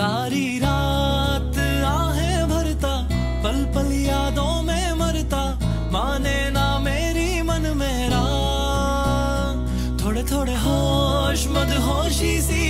सारी रात आहे भरता पल पल यादों में मरता, माने ना मेरी मन मेरा। थोड़े थोड़े होश मद होशी सी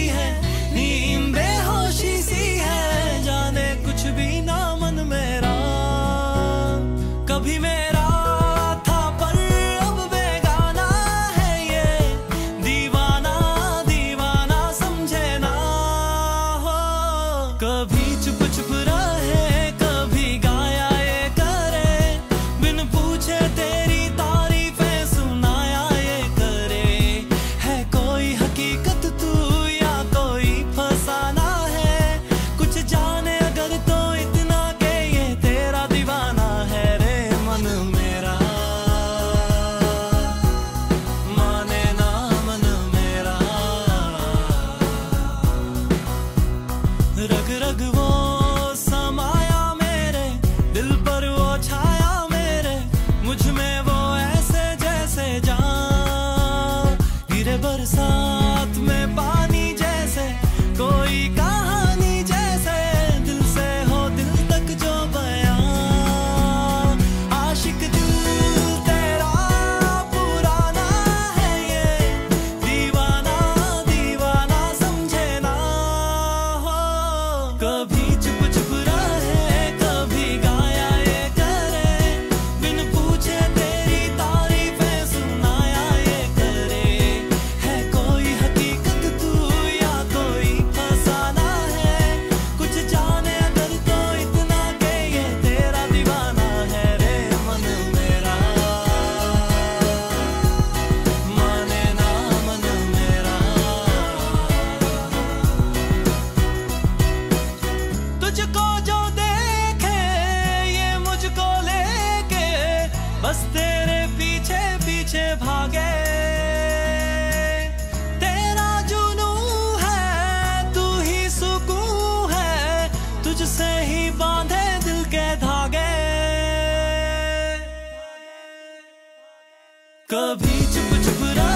कभी चुप चुप रहा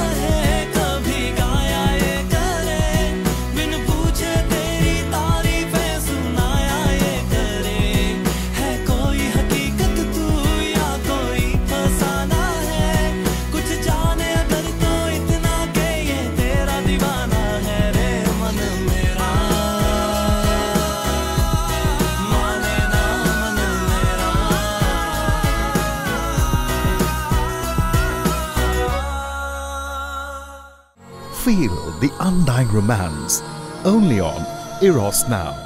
Feel the undying romance only on Eros Now.